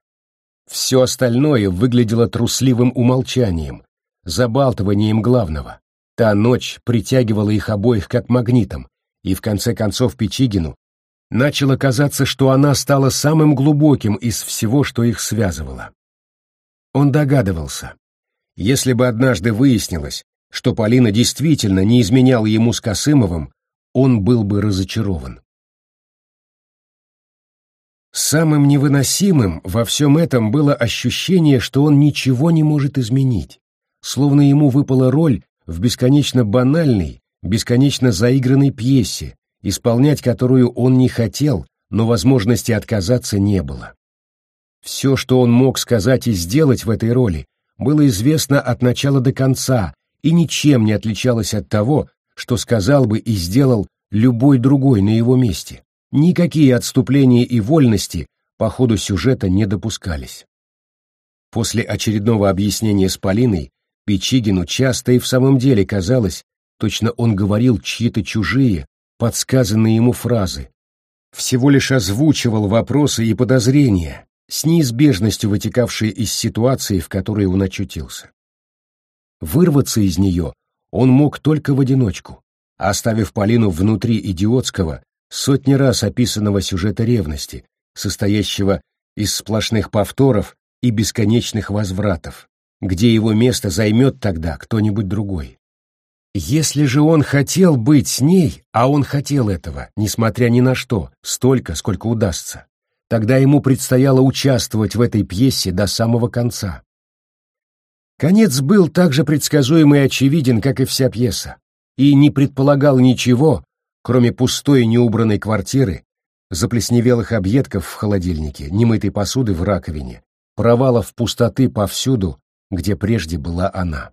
все остальное выглядело трусливым умолчанием, забалтыванием главного. Та ночь притягивала их обоих как магнитом, и в конце концов Печигину Начало казаться, что она стала самым глубоким из всего, что их связывало. Он догадывался. Если бы однажды выяснилось, что Полина действительно не изменяла ему с Косымовым, он был бы разочарован. Самым невыносимым во всем этом было ощущение, что он ничего не может изменить, словно ему выпала роль в бесконечно банальной, бесконечно заигранной пьесе, исполнять которую он не хотел, но возможности отказаться не было. Все, что он мог сказать и сделать в этой роли, было известно от начала до конца и ничем не отличалось от того, что сказал бы и сделал любой другой на его месте. Никакие отступления и вольности по ходу сюжета не допускались. После очередного объяснения с Полиной Печигину часто и в самом деле казалось, точно он говорил чьи-то чужие, подсказанные ему фразы, всего лишь озвучивал вопросы и подозрения, с неизбежностью вытекавшие из ситуации, в которой он очутился. Вырваться из нее он мог только в одиночку, оставив Полину внутри идиотского, сотни раз описанного сюжета ревности, состоящего из сплошных повторов и бесконечных возвратов, где его место займет тогда кто-нибудь другой. Если же он хотел быть с ней, а он хотел этого, несмотря ни на что, столько, сколько удастся, тогда ему предстояло участвовать в этой пьесе до самого конца. Конец был так же предсказуем и очевиден, как и вся пьеса, и не предполагал ничего, кроме пустой неубранной квартиры, заплесневелых объедков в холодильнике, немытой посуды в раковине, провалов пустоты повсюду, где прежде была она.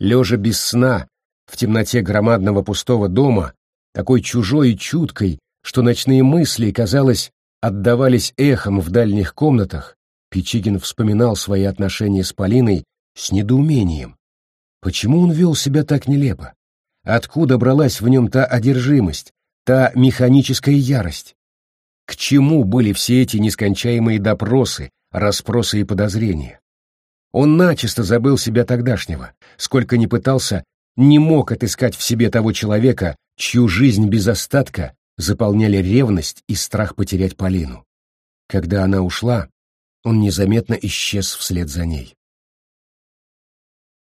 Лежа без сна, в темноте громадного пустого дома, такой чужой и чуткой, что ночные мысли, казалось, отдавались эхом в дальних комнатах, Печигин вспоминал свои отношения с Полиной с недоумением. Почему он вел себя так нелепо? Откуда бралась в нем та одержимость, та механическая ярость? К чему были все эти нескончаемые допросы, расспросы и подозрения? Он начисто забыл себя тогдашнего, сколько ни пытался, не мог отыскать в себе того человека, чью жизнь без остатка заполняли ревность и страх потерять Полину. Когда она ушла, он незаметно исчез вслед за ней.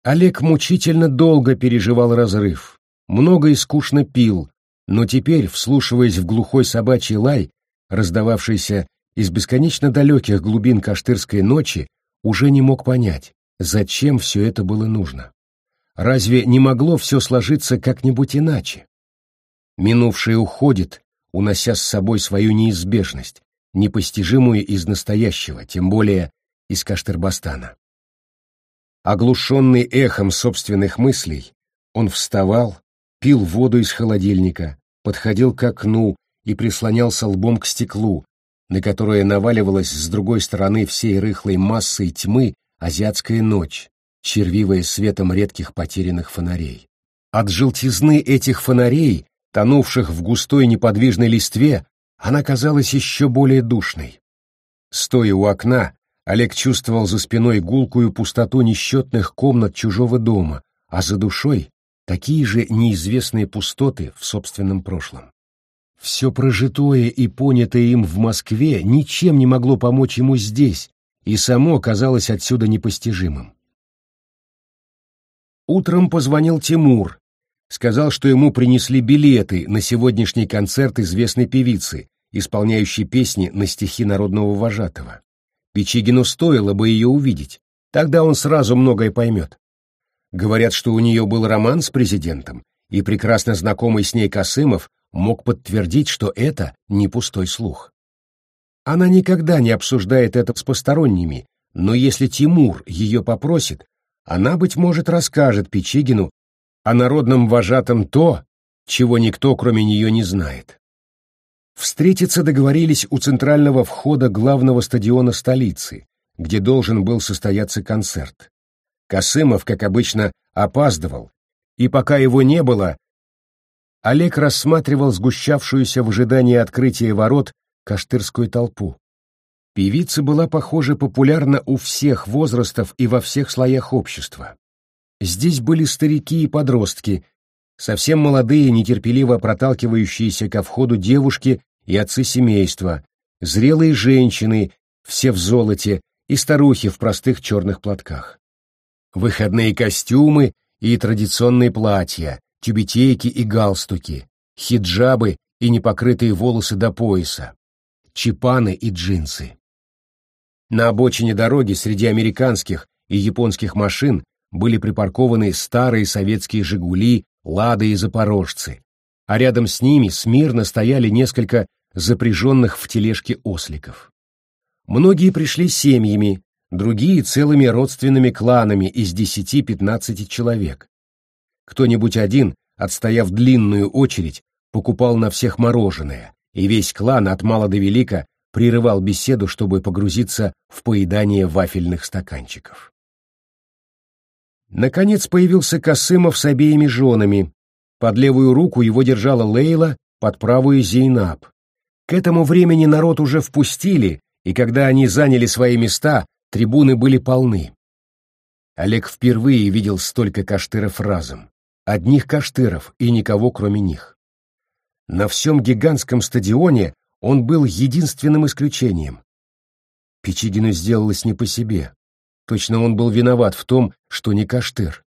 Олег мучительно долго переживал разрыв, много и скучно пил, но теперь, вслушиваясь в глухой собачий лай, раздававшийся из бесконечно далеких глубин Каштырской ночи, уже не мог понять, зачем все это было нужно. Разве не могло все сложиться как-нибудь иначе? Минувшее уходит, унося с собой свою неизбежность, непостижимую из настоящего, тем более из Каштырбастана. Оглушенный эхом собственных мыслей, он вставал, пил воду из холодильника, подходил к окну и прислонялся лбом к стеклу, на которое наваливалась с другой стороны всей рыхлой массой тьмы азиатская ночь, червивая светом редких потерянных фонарей. От желтизны этих фонарей, тонувших в густой неподвижной листве, она казалась еще более душной. Стоя у окна, Олег чувствовал за спиной гулкую пустоту несчетных комнат чужого дома, а за душой такие же неизвестные пустоты в собственном прошлом. Все прожитое и понятое им в Москве ничем не могло помочь ему здесь, и само казалось отсюда непостижимым. Утром позвонил Тимур, сказал, что ему принесли билеты на сегодняшний концерт известной певицы, исполняющей песни на стихи народного вожатого. Печигину стоило бы ее увидеть, тогда он сразу многое поймет. Говорят, что у нее был роман с президентом, и прекрасно знакомый с ней Косымов мог подтвердить, что это не пустой слух. Она никогда не обсуждает это с посторонними, но если Тимур ее попросит, она, быть может, расскажет Печигину о народном вожатом то, чего никто, кроме нее, не знает. Встретиться договорились у центрального входа главного стадиона столицы, где должен был состояться концерт. Косымов, как обычно, опаздывал, и пока его не было, Олег рассматривал сгущавшуюся в ожидании открытия ворот каштырскую толпу. Певица была, похоже, популярна у всех возрастов и во всех слоях общества. Здесь были старики и подростки, совсем молодые, нетерпеливо проталкивающиеся ко входу девушки и отцы семейства, зрелые женщины, все в золоте, и старухи в простых черных платках выходные костюмы и традиционные платья, тюбетейки и галстуки, хиджабы и непокрытые волосы до пояса, чипаны и джинсы. На обочине дороги среди американских и японских машин были припаркованы старые советские «Жигули», «Лады» и «Запорожцы», а рядом с ними смирно стояли несколько запряженных в тележке осликов. Многие пришли семьями, другие целыми родственными кланами из 10-15 человек. Кто-нибудь один, отстояв длинную очередь, покупал на всех мороженое, и весь клан от мала до велика прерывал беседу, чтобы погрузиться в поедание вафельных стаканчиков. Наконец появился Косымов с обеими женами. Под левую руку его держала Лейла, под правую Зейнаб. К этому времени народ уже впустили, и когда они заняли свои места, Трибуны были полны. Олег впервые видел столько каштыров разом. Одних каштыров и никого кроме них. На всем гигантском стадионе он был единственным исключением. Печигину сделалось не по себе. Точно он был виноват в том, что не каштыр.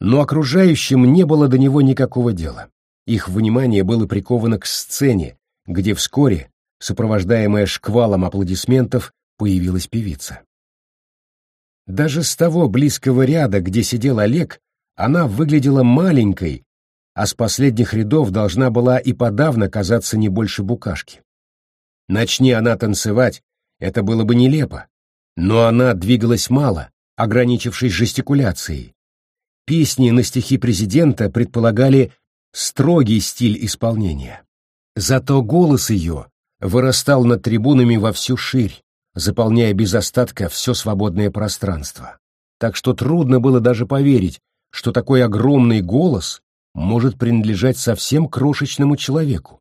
Но окружающим не было до него никакого дела. Их внимание было приковано к сцене, где вскоре сопровождаемая шквалом аплодисментов, появилась певица. Даже с того близкого ряда, где сидел Олег, она выглядела маленькой, а с последних рядов должна была и подавно казаться не больше букашки. Начни она танцевать, это было бы нелепо. Но она двигалась мало, ограничившись жестикуляцией. Песни на стихи президента предполагали строгий стиль исполнения. Зато голос ее вырастал над трибунами во всю ширь, заполняя без остатка все свободное пространство. Так что трудно было даже поверить, что такой огромный голос может принадлежать совсем крошечному человеку.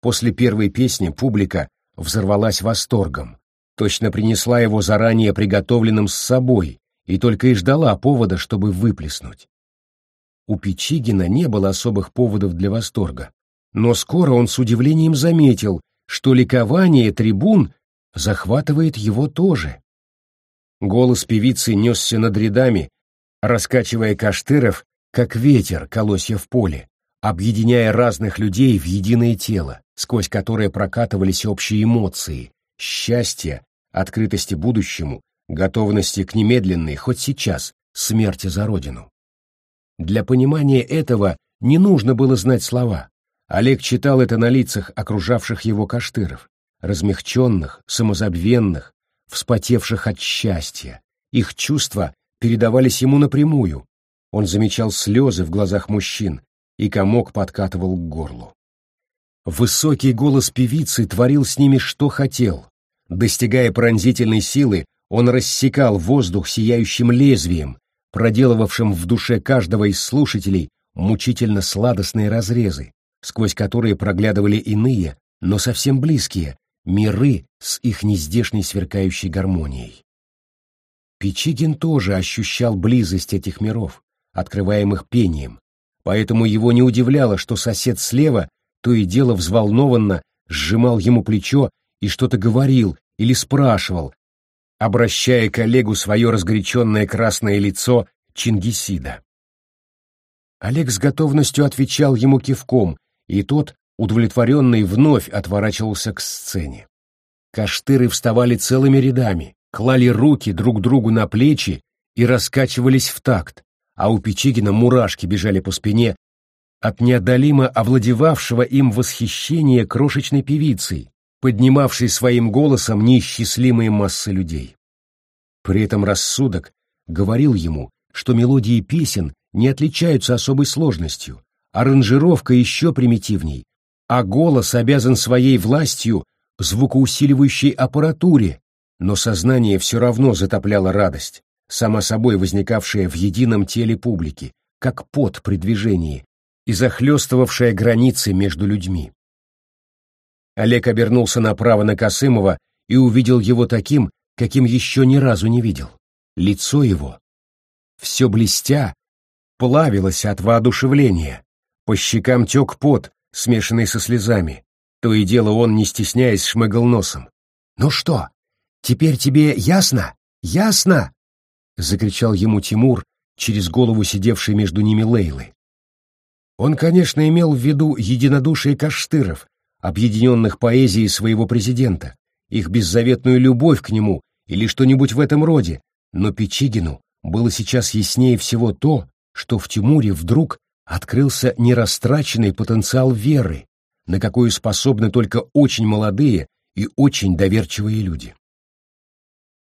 После первой песни публика взорвалась восторгом, точно принесла его заранее приготовленным с собой и только и ждала повода, чтобы выплеснуть. У Печигина не было особых поводов для восторга, но скоро он с удивлением заметил, что ликование трибун захватывает его тоже. Голос певицы несся над рядами, раскачивая каштыров, как ветер колосья в поле, объединяя разных людей в единое тело, сквозь которое прокатывались общие эмоции, счастье, открытости будущему, готовности к немедленной, хоть сейчас, смерти за родину. Для понимания этого не нужно было знать слова. Олег читал это на лицах окружавших его каштыров, размягченных, самозабвенных, вспотевших от счастья. Их чувства передавались ему напрямую. Он замечал слезы в глазах мужчин, и комок подкатывал к горлу. Высокий голос певицы творил с ними что хотел. Достигая пронзительной силы, он рассекал воздух сияющим лезвием, проделывавшим в душе каждого из слушателей мучительно сладостные разрезы, сквозь которые проглядывали иные, но совсем близкие, миры с их нездешней сверкающей гармонией. Печигин тоже ощущал близость этих миров, открываемых пением, поэтому его не удивляло, что сосед слева то и дело взволнованно сжимал ему плечо и что-то говорил или спрашивал, обращая коллегу свое разгоряченное красное лицо Чингисида. Олег с готовностью отвечал ему кивком, и тот, удовлетворенный, вновь отворачивался к сцене. Каштыры вставали целыми рядами, клали руки друг другу на плечи и раскачивались в такт, а у Печигина мурашки бежали по спине от неодолимо овладевавшего им восхищения крошечной певицей, поднимавшей своим голосом неисчислимые массы людей. При этом рассудок говорил ему, что мелодии песен не отличаются особой сложностью, аранжировка еще примитивней, а голос обязан своей властью звукоусиливающей аппаратуре, но сознание все равно затопляло радость, сама собой возникавшая в едином теле публики, как пот при движении, и захлестывавшая границы между людьми. Олег обернулся направо на Косымова и увидел его таким, каким еще ни разу не видел. Лицо его, все блестя, плавилось от воодушевления. По щекам тек пот, смешанный со слезами. То и дело он, не стесняясь, шмыгал носом. «Ну что, теперь тебе ясно? Ясно?» — закричал ему Тимур через голову сидевшей между ними Лейлы. Он, конечно, имел в виду единодушие Каштыров, объединенных поэзией своего президента, их беззаветную любовь к нему или что-нибудь в этом роде, но Печигину было сейчас яснее всего то, что в Тимуре вдруг открылся нерастраченный потенциал веры, на какую способны только очень молодые и очень доверчивые люди.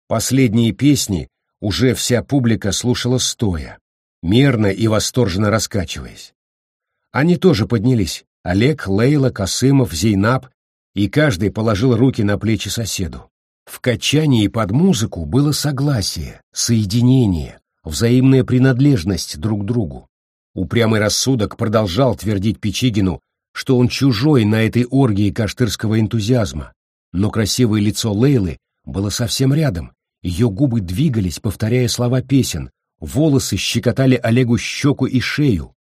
Последние песни уже вся публика слушала стоя, мерно и восторженно раскачиваясь. Они тоже поднялись. Олег, Лейла, Касымов, Зейнаб, и каждый положил руки на плечи соседу. В качании под музыку было согласие, соединение, взаимная принадлежность друг другу. Упрямый рассудок продолжал твердить Печигину, что он чужой на этой оргии каштырского энтузиазма, но красивое лицо Лейлы было совсем рядом, ее губы двигались, повторяя слова песен, волосы щекотали Олегу щеку и шею,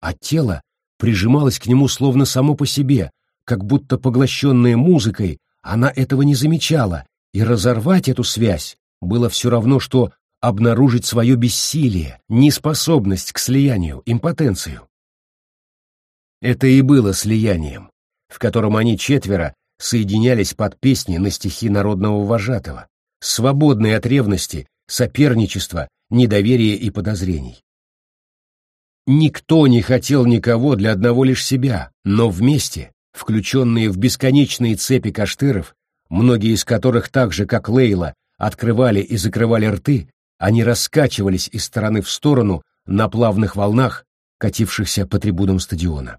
а тело прижималось к нему словно само по себе, как будто поглощенная музыкой, она этого не замечала, и разорвать эту связь было все равно, что обнаружить свое бессилие, неспособность к слиянию, импотенцию. Это и было слиянием, в котором они четверо соединялись под песни на стихи народного вожатого, свободные от ревности, соперничества, недоверия и подозрений. Никто не хотел никого для одного лишь себя, но вместе, включенные в бесконечные цепи каштыров, многие из которых так же, как Лейла, открывали и закрывали рты, они раскачивались из стороны в сторону на плавных волнах, катившихся по трибунам стадиона.